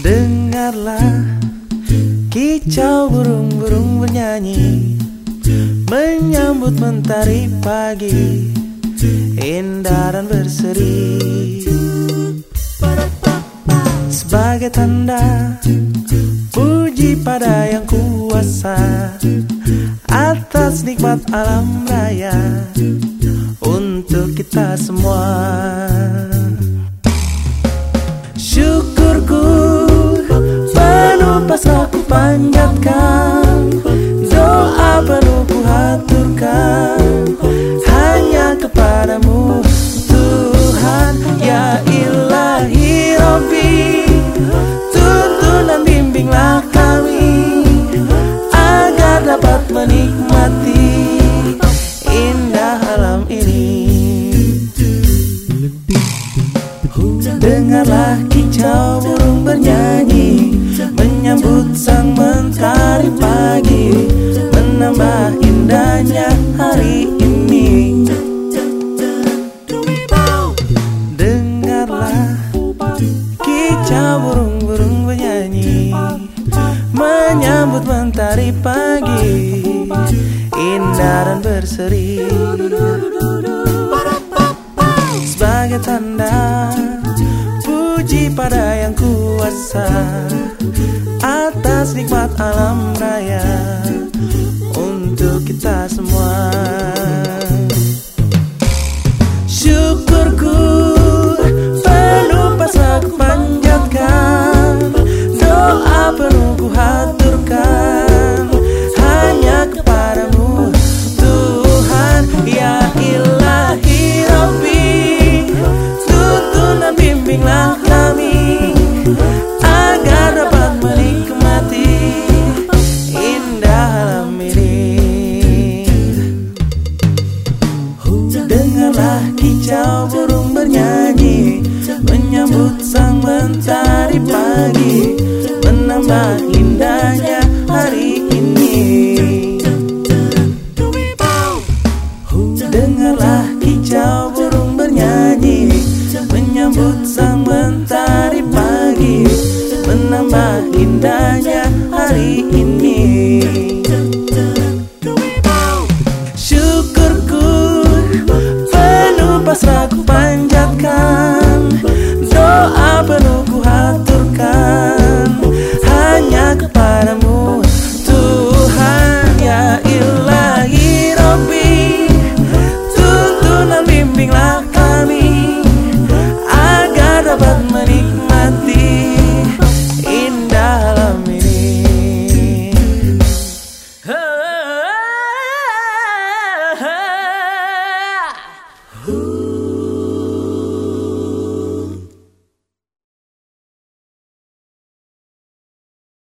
Dengarlah kicau burung-burung bernyanyi Menyambut mentari pagi Indah dan berseri. Sebagai tanda Puji pada yang kuasa Atas nikmat alam raya Untuk kita semua. Pasrah ku panjatkan Dengarlah kicau burung bernyanyi Menyambut sang mentari pagi Menambah indahnya hari ini. Dengarlah kicau burung-burung bernyanyi Menyambut mentari pagi Indah dan berseri. Sebagai tanda puji pada yang kuasa Atas nikmat alam raya sang mentari pagi Menambah indahnya